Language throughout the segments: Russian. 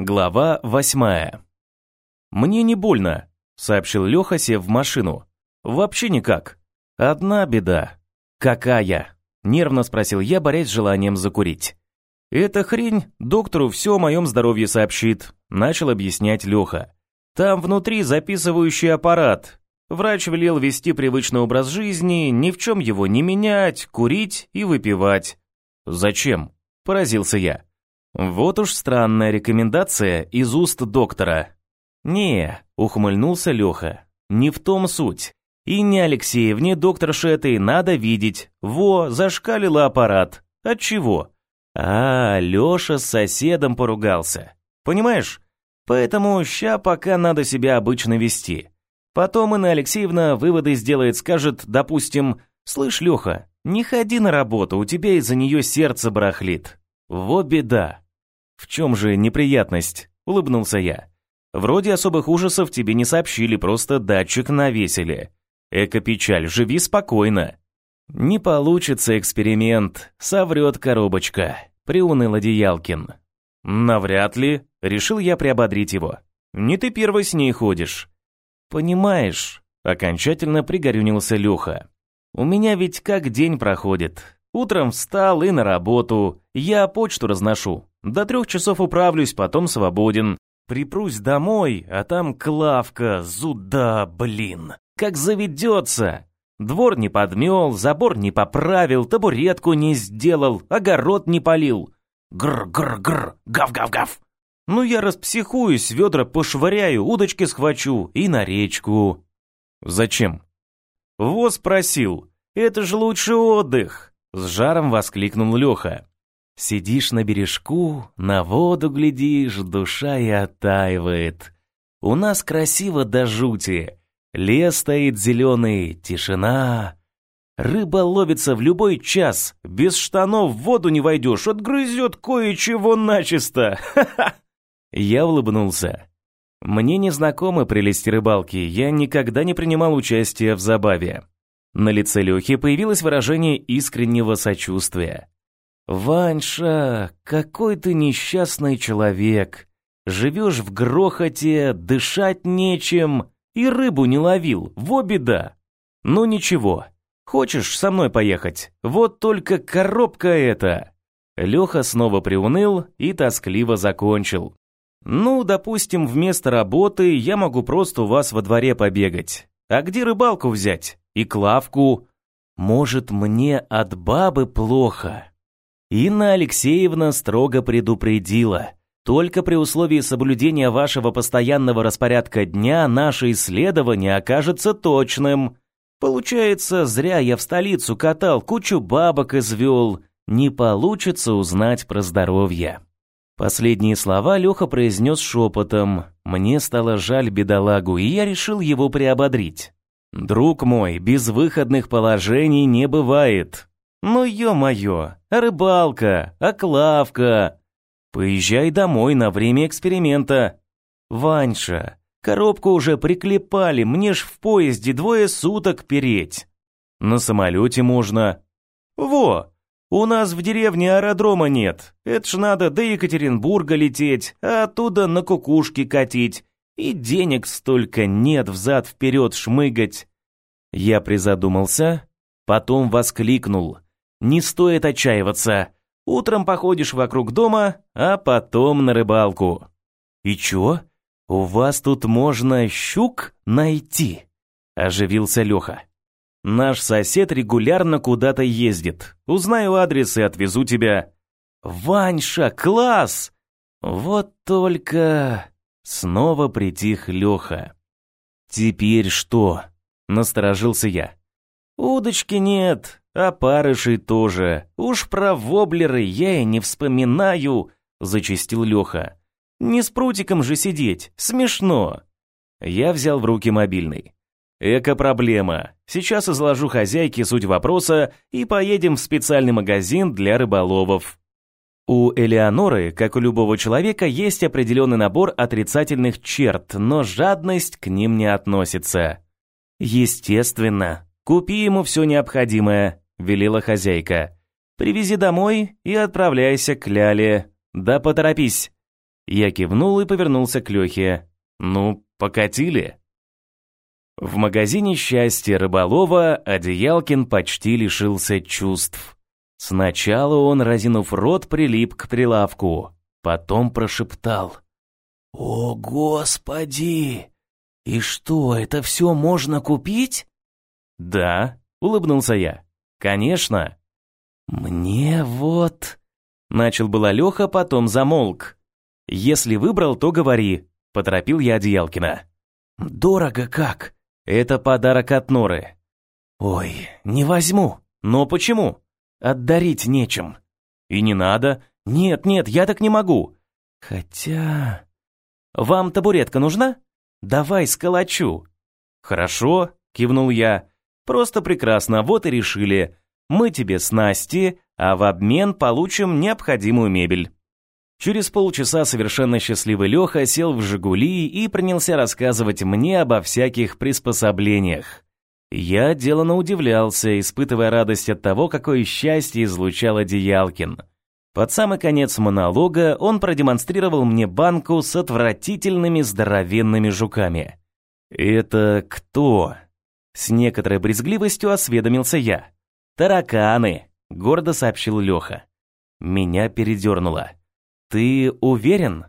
Глава восьмая. «Мне не больно», — сообщил Леха, сев в машину. «Вообще никак. Одна беда». «Какая?» — нервно спросил я, борясь с желанием закурить. «Эта хрень доктору все о моем здоровье сообщит», — начал объяснять Леха. «Там внутри записывающий аппарат. Врач велел вести привычный образ жизни, ни в чем его не менять, курить и выпивать». «Зачем?» — поразился я. Вот уж странная рекомендация из уст доктора. Не, ухмыльнулся Леха. Не в том суть. И не Алексеевне докторше этой надо видеть. Во, зашкалила аппарат. От чего? А, Леша с соседом поругался. Понимаешь? Поэтому ща пока надо себя обычно вести. Потом Инна Алексеевна выводы сделает, скажет, допустим, «Слышь, Леха, не ходи на работу, у тебя из-за нее сердце барахлит». Во беда. В чем же неприятность? Улыбнулся я. Вроде особых ужасов тебе не сообщили, просто датчик навесили. Эко-печаль, живи спокойно. Не получится эксперимент, соврет коробочка, приуныл Одеялкин. Навряд ли, решил я приободрить его. Не ты первый с ней ходишь. Понимаешь, окончательно пригорюнился Леха. У меня ведь как день проходит. Утром встал и на работу. Я почту разношу. До трех часов управлюсь, потом свободен. Припрусь домой, а там Клавка, зуда, блин. Как заведется. Двор не подмел, забор не поправил, табуретку не сделал, огород не полил. Гр-гр-гр, гав-гав-гав. Ну я распсихуюсь, ведра пошвыряю, удочки схвачу и на речку. Зачем? Во спросил. Это же лучший отдых. С жаром воскликнул Леха. Сидишь на бережку, на воду глядишь, душа и оттаивает. У нас красиво до жути. Лес стоит зеленый, тишина. Рыба ловится в любой час. Без штанов в воду не войдешь, отгрызет кое-чего начисто. Ха-ха. Я улыбнулся. Мне не знакомы прелести рыбалки, я никогда не принимал участия в забаве. На лице Лехи появилось выражение искреннего сочувствия. «Ваньша, какой ты несчастный человек! Живешь в грохоте, дышать нечем, и рыбу не ловил, во беда! Ну ничего, хочешь со мной поехать? Вот только коробка эта!» Леха снова приуныл и тоскливо закончил. «Ну, допустим, вместо работы я могу просто у вас во дворе побегать. А где рыбалку взять? и Клавку. Может, мне от бабы плохо? Инна Алексеевна строго предупредила. Только при условии соблюдения вашего постоянного распорядка дня наше исследование окажется точным. Получается, зря я в столицу катал, кучу бабок извел. Не получится узнать про здоровье. Последние слова Леха произнес шепотом. Мне стало жаль бедолагу, и я решил его приободрить. Друг мой, без выходных положений не бывает. Ну ё-моё, рыбалка, оклавка. Поезжай домой на время эксперимента. Ваньша, коробку уже приклепали, мне ж в поезде двое суток переть. На самолете можно. Во, у нас в деревне аэродрома нет. Это ж надо до Екатеринбурга лететь, а оттуда на кукушки катить. И денег столько нет взад-вперед шмыгать. Я призадумался, потом воскликнул. Не стоит отчаиваться. Утром походишь вокруг дома, а потом на рыбалку. И чё? У вас тут можно щук найти? Оживился Леха. Наш сосед регулярно куда-то ездит. Узнаю адрес и отвезу тебя. Ваньша, класс! Вот только... Снова притих Леха. «Теперь что?» — насторожился я. «Удочки нет, а парышей тоже. Уж про воблеры я и не вспоминаю», — зачастил Леха. «Не с прутиком же сидеть, смешно». Я взял в руки мобильный. «Эко-проблема. Сейчас изложу хозяйке суть вопроса и поедем в специальный магазин для рыболовов». У Элеоноры, как у любого человека, есть определенный набор отрицательных черт, но жадность к ним не относится. «Естественно. Купи ему все необходимое», — велела хозяйка. «Привези домой и отправляйся к Ляле. Да поторопись». Я кивнул и повернулся к Лехе. Ну, покатили. В магазине «Счастье рыболова» Одеялкин почти лишился чувств. Сначала он, разинув рот, прилип к прилавку, потом прошептал. «О, Господи! И что, это все можно купить?» «Да», — улыбнулся я. «Конечно». «Мне вот...» Начал было Леха, потом замолк. «Если выбрал, то говори», — поторопил я Одеялкина. «Дорого как?» «Это подарок от Норы». «Ой, не возьму. Но почему?» «Отдарить нечем». «И не надо. Нет, нет, я так не могу». «Хотя...» «Вам табуретка нужна? Давай сколочу». «Хорошо», — кивнул я. «Просто прекрасно, вот и решили. Мы тебе снасти, а в обмен получим необходимую мебель». Через полчаса совершенно счастливый Леха сел в «Жигули» и принялся рассказывать мне обо всяких приспособлениях. Я делано удивлялся, испытывая радость от того, какое счастье излучал Одеялкин. Под самый конец монолога он продемонстрировал мне банку с отвратительными здоровенными жуками. «Это кто?» С некоторой брезгливостью осведомился я. «Тараканы», — гордо сообщил Леха. Меня передернуло. «Ты уверен?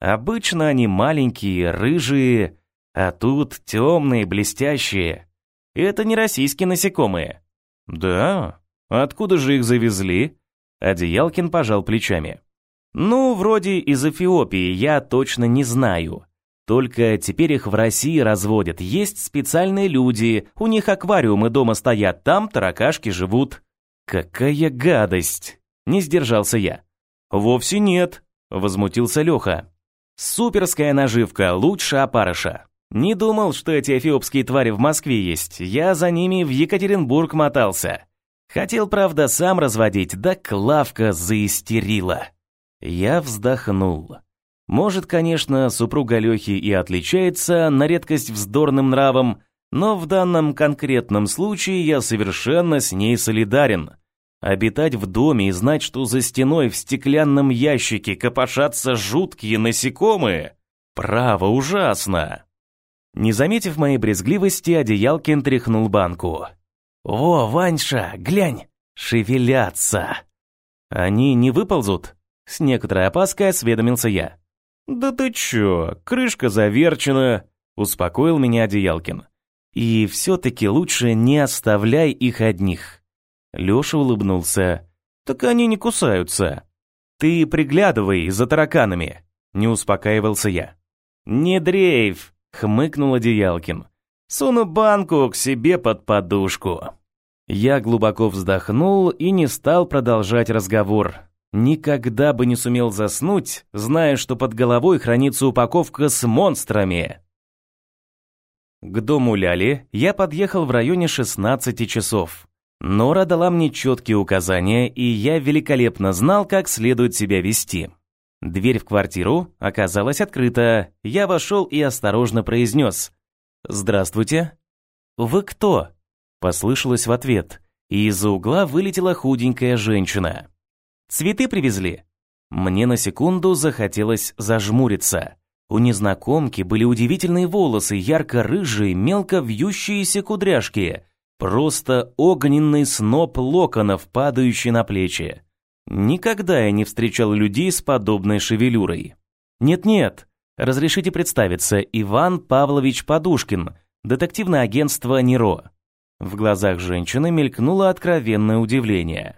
Обычно они маленькие, рыжие, а тут темные, блестящие. Это не российские насекомые». «Да? Откуда же их завезли?» Одеялкин пожал плечами. «Ну, вроде из Эфиопии, я точно не знаю. Только теперь их в России разводят. Есть специальные люди, у них аквариумы дома стоят, там таракашки живут». «Какая гадость!» — не сдержался я. «Вовсе нет», — возмутился Леха. «Суперская наживка, лучше опарыша. Не думал, что эти эфиопские твари в Москве есть. Я за ними в Екатеринбург мотался. Хотел, правда, сам разводить, да Клавка заистерила». Я вздохнул. Может, конечно, супруга Лехи и отличается на редкость вздорным нравом, но в данном конкретном случае я совершенно с ней солидарен. Обитать в доме и знать, что за стеной в стеклянном ящике копошатся жуткие насекомые, право ужасно. Не заметив моей брезгливости, Одеялкин тряхнул банку. «О, Ваньша, глянь, шевелятся!» «Они не выползут?» С некоторой опаской осведомился я. «Да ты чё, крышка заверчена», — успокоил меня Одеялкин. «И все-таки лучше не оставляй их одних. Леша улыбнулся. «Так они не кусаются. Ты приглядывай за тараканами», — не успокаивался я. «Не дрейф», — хмыкнул Одеялкин. «Суну банку к себе под подушку». Я глубоко вздохнул и не стал продолжать разговор. Никогда бы не сумел заснуть, зная, что под головой хранится упаковка с монстрами. К дому Ляли я подъехал в районе 16 часов. Нора дала мне четкие указания, и я великолепно знал, как следует себя вести. Дверь в квартиру оказалась открыта. Я вошел и осторожно произнес «Здравствуйте». «Вы кто?» Послышалось в ответ, и из-за угла вылетела худенькая женщина. «Цветы привезли?» Мне на секунду захотелось зажмуриться. У незнакомки были удивительные волосы, ярко-рыжие, мелко вьющиеся кудряшки, Просто огненный сноп локонов, падающий на плечи. Никогда я не встречал людей с подобной шевелюрой. Нет-нет, разрешите представиться, Иван Павлович Подушкин, детективное агентство «Неро». В глазах женщины мелькнуло откровенное удивление.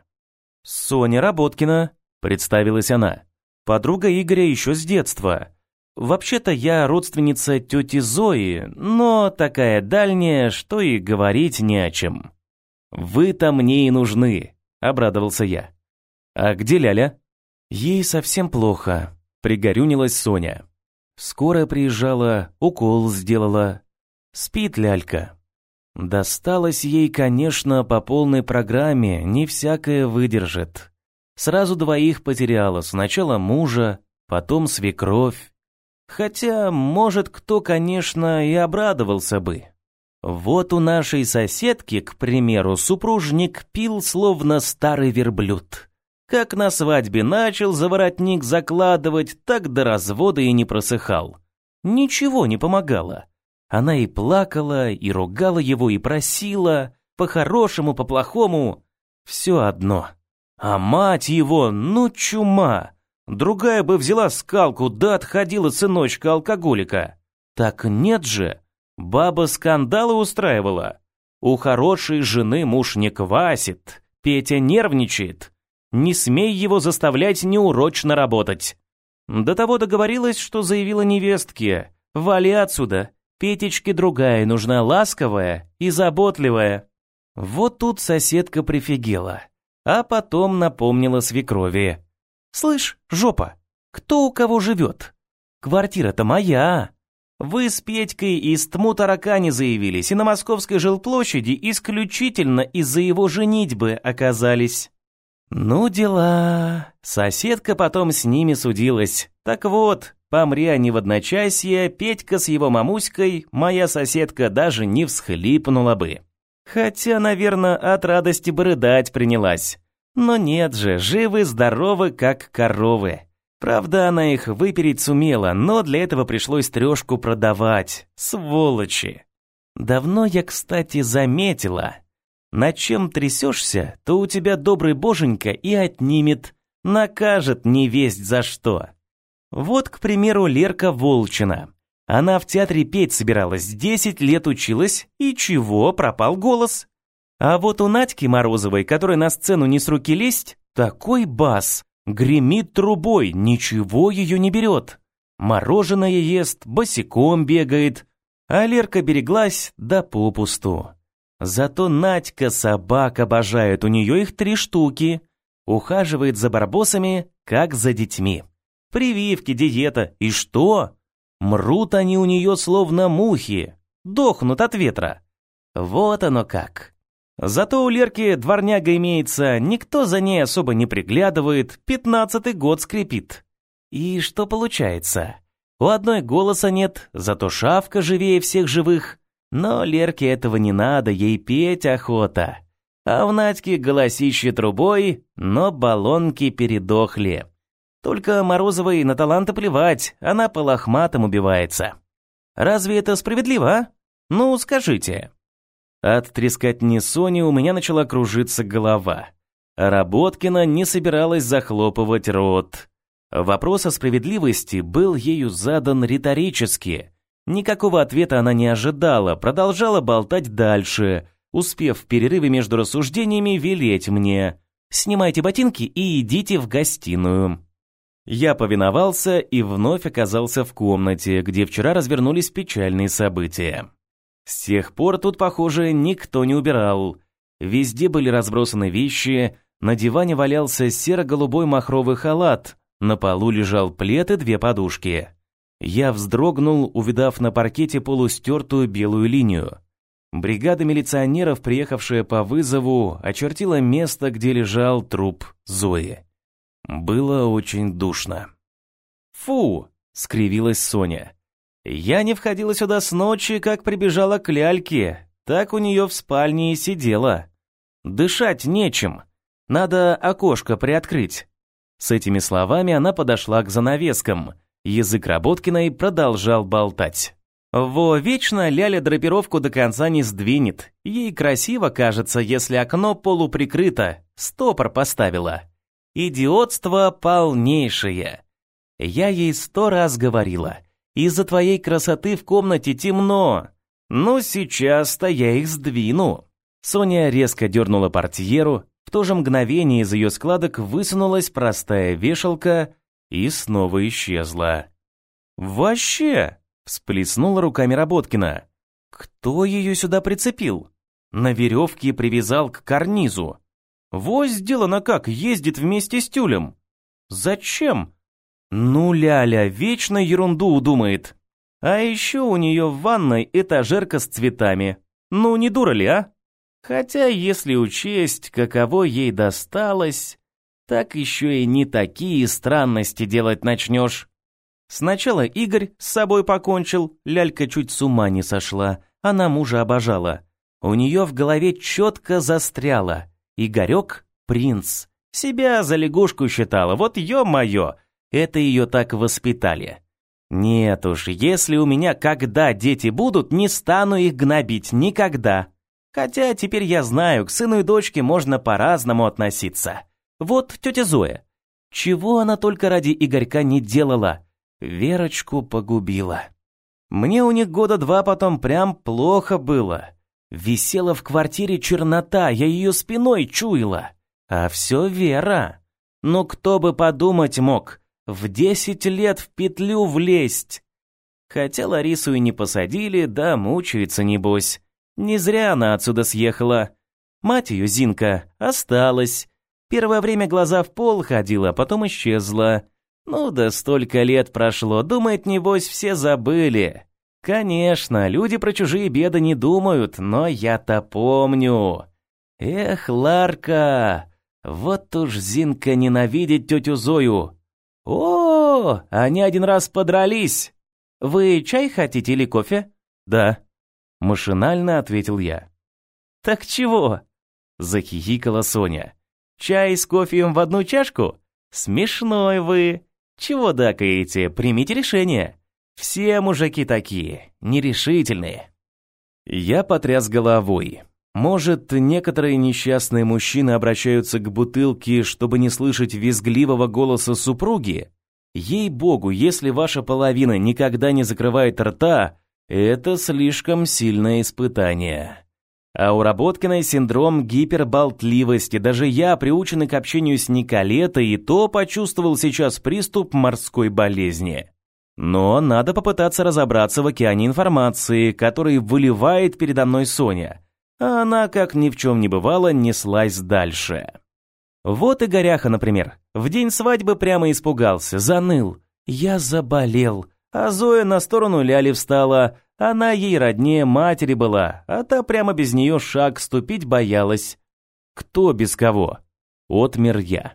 «Соня Работкина», — представилась она, — «подруга Игоря еще с детства. Вообще-то я родственница тети Зои, но такая дальняя, что и говорить не о чем. Вы-то мне и нужны, обрадовался я. А где Ляля? Ей совсем плохо, пригорюнилась Соня. Скоро приезжала, укол сделала. Спит лялька. Досталось ей, конечно, по полной программе, не всякое выдержит. Сразу двоих потеряла, сначала мужа, потом свекровь, Хотя, может, кто, конечно, и обрадовался бы. Вот у нашей соседки, к примеру, супружник пил словно старый верблюд. Как на свадьбе начал заворотник закладывать, так до развода и не просыхал. Ничего не помогало. Она и плакала, и ругала его, и просила, по-хорошему, по-плохому, все одно. А мать его, ну чума! Другая бы взяла скалку, да отходила сыночка-алкоголика. Так нет же, баба скандалы устраивала. У хорошей жены муж не квасит, Петя нервничает. Не смей его заставлять неурочно работать. До того договорилась, что заявила невестке. «Вали отсюда. Петечке другая нужна, ласковая и заботливая». Вот тут соседка прифигела. А потом напомнила свекрови. «Слышь, жопа, кто у кого живет? Квартира-то моя. Вы с Петькой из Тму-Таракани заявились и на Московской жилплощади исключительно из-за его женитьбы оказались». Ну дела. Соседка потом с ними судилась. Так вот, помри они в одночасье, Петька с его мамуськой, моя соседка даже не всхлипнула бы. Хотя, наверное, от радости бы рыдать принялась. Но нет же, живы-здоровы, как коровы. Правда, она их выпереть сумела, но для этого пришлось трешку продавать. Сволочи. Давно я, кстати, заметила, на чем трясешься, то у тебя добрый боженька и отнимет, накажет не весть за что. Вот, к примеру, Лерка Волчина. Она в театре петь собиралась, 10 лет училась, и чего, пропал голос. А вот у Надьки Морозовой, которой на сцену не с руки лезть, такой бас, гремит трубой, ничего ее не берет. Мороженое ест, босиком бегает, а Лерка береглась да попусту. Зато Надька собак обожает, у нее их три штуки. Ухаживает за барбосами, как за детьми. Прививки, диета, и что? Мрут они у нее словно мухи, дохнут от ветра. Вот оно как. Зато у Лерки дворняга имеется, никто за ней особо не приглядывает, пятнадцатый год скрипит. И что получается? У одной голоса нет, зато шавка живее всех живых. Но Лерке этого не надо, ей петь охота. А в Надьке голосище трубой, но баллонки передохли. Только Морозовой на таланты плевать, она по лохматам убивается. Разве это справедливо, а? Ну, скажите. От трескотни Сони у меня начала кружиться голова. Работкина не собиралась захлопывать рот. Вопрос о справедливости был ею задан риторически, Никакого ответа она не ожидала, продолжала болтать дальше, успев в перерыве между рассуждениями велеть мне «Снимайте ботинки и идите в гостиную». Я повиновался и вновь оказался в комнате, где вчера развернулись печальные события. С тех пор тут, похоже, никто не убирал. Везде были разбросаны вещи, на диване валялся серо-голубой махровый халат, на полу лежал плед и две подушки. Я вздрогнул, увидав на паркете полустертую белую линию. Бригада милиционеров, приехавшая по вызову, очертила место, где лежал труп Зои. Было очень душно. «Фу!» — скривилась Соня. «Я не входила сюда с ночи, как прибежала к ляльке. Так у нее в спальне и сидела. Дышать нечем. Надо окошко приоткрыть». С этими словами она подошла к занавескам — Язык Работкиной продолжал болтать. Во, вечно Ляля драпировку до конца не сдвинет. Ей красиво кажется, если окно полуприкрыто, стопор поставила. Идиотство полнейшее. Я ей сто раз говорила. Из-за твоей красоты в комнате темно. Но сейчас-то я их сдвину. Соня резко дернула портьеру. В то же мгновение из ее складок высунулась простая вешалка, и снова исчезла. «Вообще!» — всплеснула руками Работкина. «Кто ее сюда прицепил? На веревке привязал к карнизу. Во сделано как, ездит вместе с тюлем. Зачем? Ну, Ляля, вечно ерунду удумает. А еще у нее в ванной этажерка с цветами. Ну, не дура ли, а? Хотя, если учесть, каково ей досталось, так еще и не такие странности делать начнешь. Сначала Игорь с собой покончил, лялька чуть с ума не сошла, она мужа обожала. У нее в голове четко застряло. Игорек — принц, Себя за лягушку считала, вот ё-моё, это ее так воспитали. Нет уж, если у меня когда дети будут, не стану их гнобить никогда. Хотя теперь я знаю, к сыну и дочке можно по-разному относиться. Вот тетя Зоя. Чего она только ради Игорька не делала. Верочку погубила. Мне у них года два потом прям плохо было. Висела в квартире чернота, я ее спиной чуяла. А все Вера. Ну кто бы подумать мог, в десять лет в петлю влезть. Хотя Ларису и не посадили, да мучается небось. Не зря она отсюда съехала. Мать ее, Зинка, осталась. Первое время глаза в пол ходила, потом исчезла. Ну да столько лет прошло, думает, небось, все забыли. Конечно, люди про чужие беды не думают, но я-то помню. Эх, Ларка, вот уж Зинка ненавидит тетю Зою. О, они один раз подрались. Вы чай хотите или кофе? Да. Машинально ответил я. Так чего? Захихикала Соня. Чай с кофеем в одну чашку? Смешной вы. Чего дакаете? Примите решение. Все мужики такие, нерешительные. Я потряс головой. Может, некоторые несчастные мужчины обращаются к бутылке, чтобы не слышать визгливого голоса супруги? Ей-богу, если ваша половина никогда не закрывает рта, это слишком сильное испытание. А у Работкиной синдром гиперболтливости. Даже я, приученный к общению с Николетой, и то почувствовал сейчас приступ морской болезни. Но надо попытаться разобраться в океане информации, который выливает передо мной Соня. А она, как ни в чем не бывало, неслась дальше. Вот и Горяха, например. В день свадьбы прямо испугался, заныл. «Я заболел». А Зоя на сторону Ляли встала. Она ей роднее матери была, а та прямо без нее шаг ступить боялась. Кто без кого? Отмер я.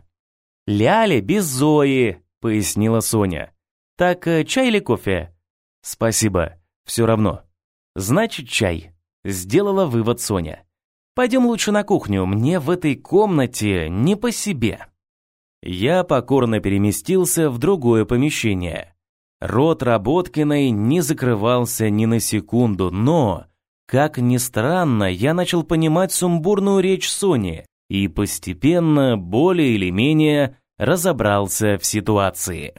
«Ляля без Зои», — пояснила Соня. «Так э, чай или кофе?» «Спасибо, все равно». «Значит, чай», — сделала вывод Соня. «Пойдем лучше на кухню, мне в этой комнате не по себе». Я покорно переместился в другое помещение. Рот Работкиной не закрывался ни на секунду, но, как ни странно, я начал понимать сумбурную речь Сони и постепенно, более или менее, разобрался в ситуации.